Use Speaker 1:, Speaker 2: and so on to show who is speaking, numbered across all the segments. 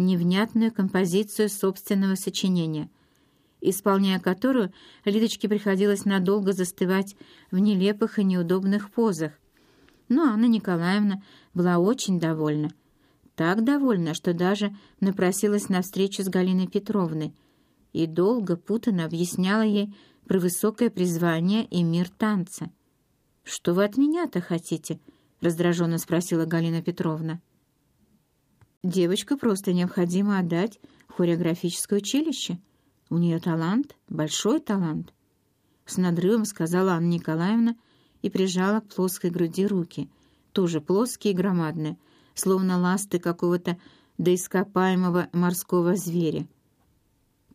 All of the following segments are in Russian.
Speaker 1: невнятную композицию собственного сочинения, исполняя которую Лидочке приходилось надолго застывать в нелепых и неудобных позах. Но Анна Николаевна была очень довольна. Так довольна, что даже напросилась на встречу с Галиной Петровной и долго путано объясняла ей про высокое призвание и мир танца. «Что вы от меня-то хотите?» — раздраженно спросила Галина Петровна. Девочку просто необходимо отдать в хореографическое училище. У нее талант, большой талант. С надрывом сказала Анна Николаевна и прижала к плоской груди руки, тоже плоские и громадные, словно ласты какого-то доископаемого морского зверя.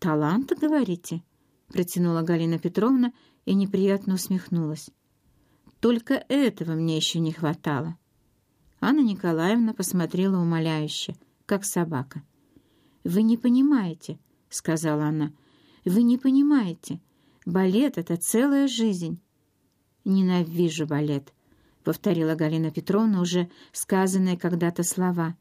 Speaker 1: «Талант, говорите?» — протянула Галина Петровна и неприятно усмехнулась. «Только этого мне еще не хватало». Анна Николаевна посмотрела умоляюще, как собака. «Вы не понимаете», — сказала она, — «вы не понимаете. Балет — это целая жизнь». «Ненавижу балет», — повторила Галина Петровна уже сказанные когда-то слова.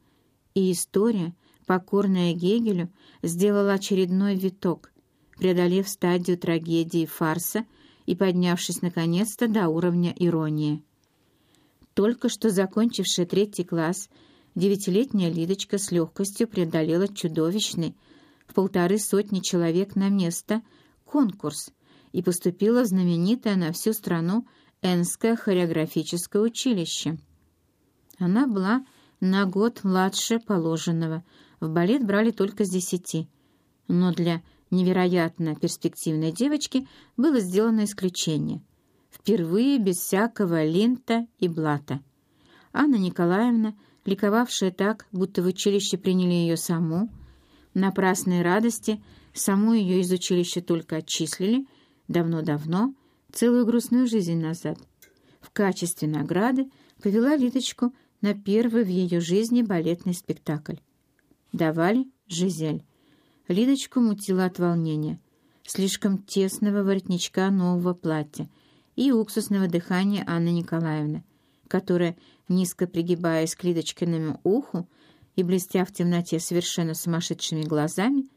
Speaker 1: И история, покорная Гегелю, сделала очередной виток, преодолев стадию трагедии фарса и поднявшись наконец-то до уровня иронии. Только что закончившая третий класс, девятилетняя Лидочка с легкостью преодолела чудовищный в полторы сотни человек на место конкурс и поступила в знаменитое на всю страну Энское хореографическое училище. Она была на год младше положенного, в балет брали только с десяти, но для невероятно перспективной девочки было сделано исключение — впервые без всякого линта и блата. Анна Николаевна, ликовавшая так, будто в училище приняли ее саму, напрасной радости, саму ее из училища только отчислили, давно-давно, целую грустную жизнь назад. В качестве награды повела Литочку на первый в ее жизни балетный спектакль. Давали «Жизель». Лидочку мутила от волнения, слишком тесного воротничка нового платья — и уксусного дыхания Анны Николаевны, которая, низко пригибаясь к Лидочкиному уху и блестя в темноте совершенно сумасшедшими глазами,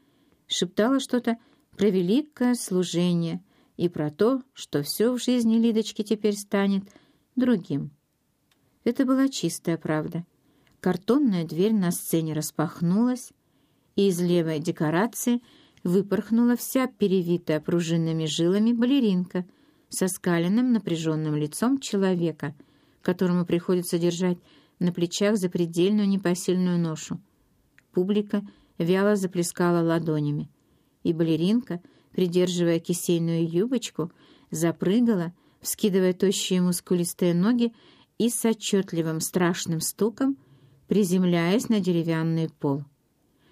Speaker 1: шептала что-то про великое служение и про то, что все в жизни Лидочки теперь станет другим. Это была чистая правда. Картонная дверь на сцене распахнулась, и из левой декорации выпорхнула вся перевитая пружинными жилами балеринка — со скаленным напряженным лицом человека, которому приходится держать на плечах запредельную непосильную ношу. Публика вяло заплескала ладонями, и балеринка, придерживая кисейную юбочку, запрыгала, вскидывая тощие мускулистые ноги и с отчетливым страшным стуком приземляясь на деревянный пол.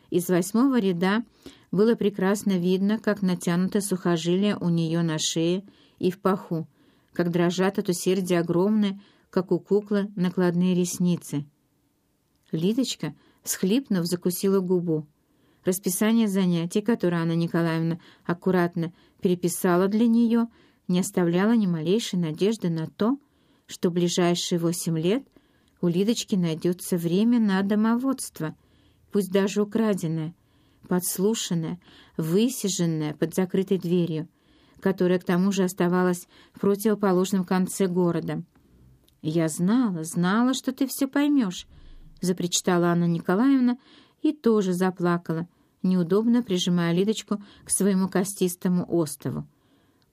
Speaker 1: Из восьмого ряда было прекрасно видно, как натянуто сухожилие у нее на шее и в паху, как дрожат от усердия огромные, как у куклы, накладные ресницы. Лидочка, схлипнув, закусила губу. Расписание занятий, которое Анна Николаевна аккуратно переписала для нее, не оставляло ни малейшей надежды на то, что в ближайшие восемь лет у Лидочки найдется время на домоводство, пусть даже украденное, подслушанное, высиженное под закрытой дверью, которая к тому же оставалась в противоположном конце города. «Я знала, знала, что ты все поймешь», — запричитала Анна Николаевна и тоже заплакала, неудобно прижимая Лидочку к своему костистому остову.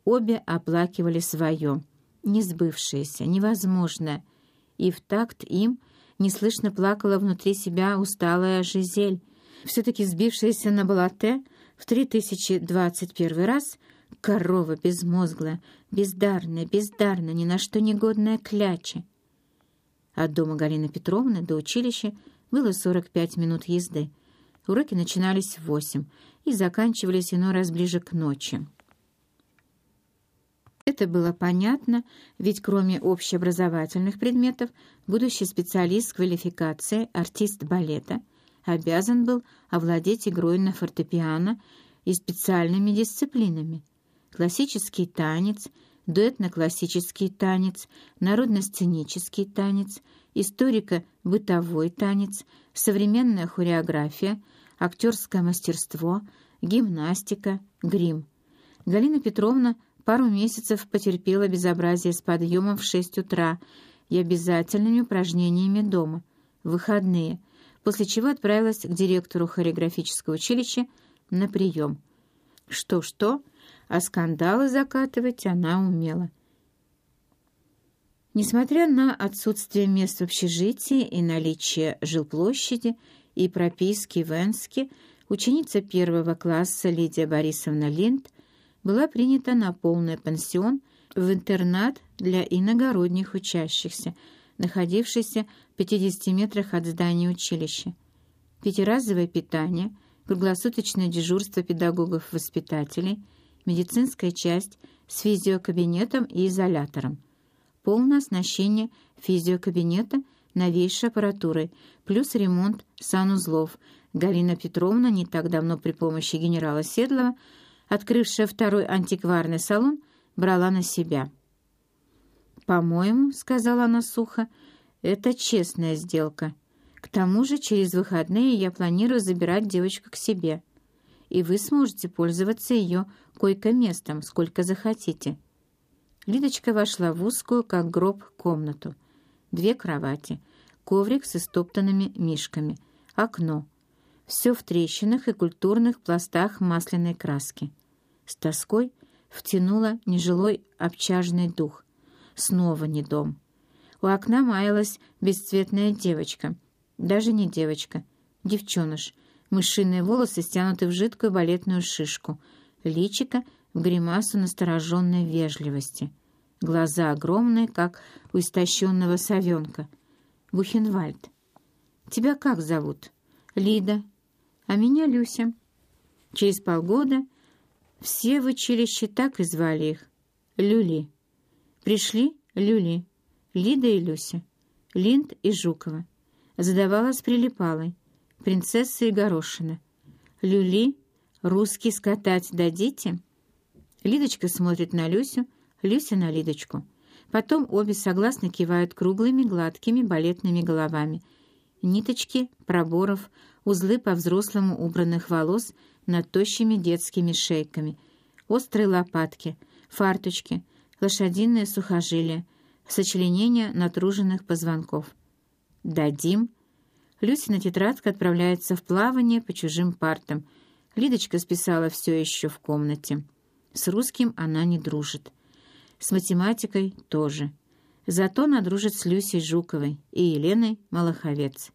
Speaker 1: Обе оплакивали свое, несбывшееся, невозможное, и в такт им неслышно плакала внутри себя усталая Жизель, все-таки сбившаяся на балате в 3021 раз — Корова безмозглая, бездарная, бездарная, ни на что негодная кляча. От дома Галины Петровны до училища было 45 минут езды. Уроки начинались в восемь и заканчивались иной раз ближе к ночи. Это было понятно, ведь кроме общеобразовательных предметов, будущий специалист с квалификацией, артист балета, обязан был овладеть игрой на фортепиано и специальными дисциплинами классический танец, дуэтно-классический танец, народно-сценический танец, историко-бытовой танец, современная хореография, актерское мастерство, гимнастика, грим. Галина Петровна пару месяцев потерпела безобразие с подъемом в шесть утра и обязательными упражнениями дома, выходные, после чего отправилась к директору хореографического училища на прием. Что-что, а скандалы закатывать она умела. Несмотря на отсутствие мест в общежитии и наличие жилплощади и прописки в Энске, ученица первого класса Лидия Борисовна Линд была принята на полный пансион в интернат для иногородних учащихся, находившийся в 50 метрах от здания училища. Пятиразовое питание, круглосуточное дежурство педагогов-воспитателей, медицинская часть с физиокабинетом и изолятором – полное оснащение физиокабинета новейшей аппаратурой, плюс ремонт санузлов. Галина Петровна не так давно при помощи генерала Седлова, открывшая второй антикварный салон, брала на себя. «По-моему, — сказала она сухо, — это честная сделка. К тому же через выходные я планирую забирать девочку к себе, и вы сможете пользоваться ее койко-местом, сколько захотите». Лидочка вошла в узкую, как гроб, комнату. Две кровати, коврик с истоптанными мишками, окно. Все в трещинах и культурных пластах масляной краски. С тоской втянула нежилой обчажный дух. Снова не дом. У окна маялась бесцветная девочка. Даже не девочка, девчоныш. Мышиные волосы стянуты в жидкую балетную шишку. Личико в гримасу настороженной вежливости. Глаза огромные, как у истощенного совенка. Бухенвальд. «Тебя как зовут?» «Лида. А меня Люся». Через полгода все в училище так и звали их. Люли. Пришли Люли. Лида и Люся. Линд и Жукова. Задавала с прилипалой. Принцесса и Горошина. Люли, русский скатать дадите? Лидочка смотрит на Люсю, Люся на Лидочку. Потом обе согласно кивают круглыми, гладкими балетными головами. Ниточки, проборов, узлы по-взрослому убранных волос над тощими детскими шейками, острые лопатки, фарточки, лошадиные сухожилия, сочленения натруженных позвонков. «Дадим». Люсина тетрадка отправляется в плавание по чужим партам. Лидочка списала все еще в комнате. С русским она не дружит. С математикой тоже. Зато она дружит с Люсей Жуковой и Еленой Малаховец.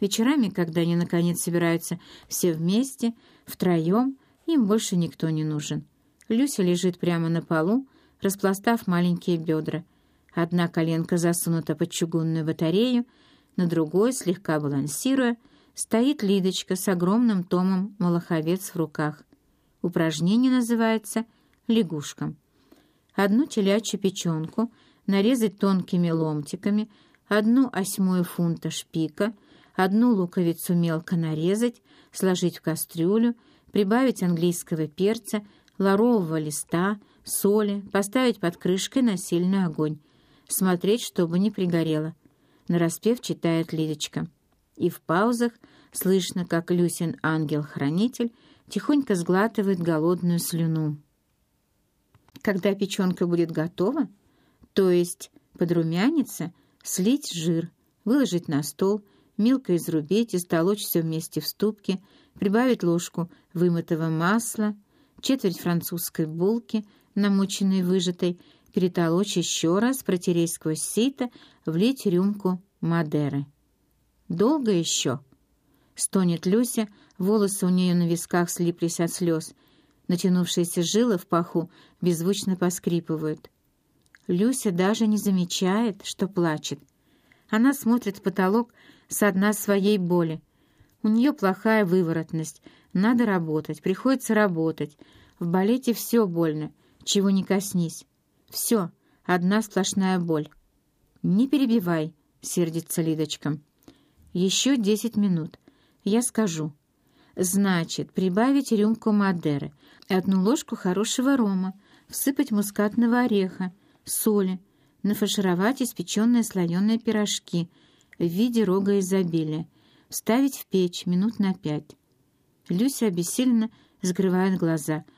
Speaker 1: Вечерами, когда они, наконец, собираются все вместе, втроем, им больше никто не нужен. Люся лежит прямо на полу, распластав маленькие бедра. Одна коленка засунута под чугунную батарею, на другой, слегка балансируя, стоит Лидочка с огромным томом «Малаховец» в руках. Упражнение называется «Лягушкам» одну телячью печенку нарезать тонкими ломтиками, одну осьмую фунта шпика, одну луковицу мелко нарезать, сложить в кастрюлю, прибавить английского перца, ларового листа, соли, поставить под крышкой на сильный огонь, смотреть, чтобы не пригорело. Нараспев читает Лидочка. И в паузах слышно, как Люсин ангел-хранитель тихонько сглатывает голодную слюну. Когда печенка будет готова, то есть подрумянится, слить жир, выложить на стол, мелко изрубить и столочь все вместе в ступке, прибавить ложку вымытого масла, четверть французской булки, намоченной выжатой, перетолочь еще раз, протереть сквозь сито, влить рюмку Мадеры. «Долго еще?» — стонет Люся, волосы у нее на висках слиплись от слез — Натянувшиеся жилы в паху беззвучно поскрипывают. Люся даже не замечает, что плачет. Она смотрит в потолок со дна своей боли. У нее плохая выворотность. Надо работать, приходится работать. В балете все больно, чего не коснись. Все, одна сплошная боль. «Не перебивай», — сердится Лидочка. «Еще десять минут. Я скажу». Значит, прибавить рюмку Мадеры, одну ложку хорошего рома, всыпать мускатного ореха, соли, нафаршировать испеченные слоеные пирожки в виде рога изобилия, вставить в печь минут на пять. Люся обессиленно закрывает глаза —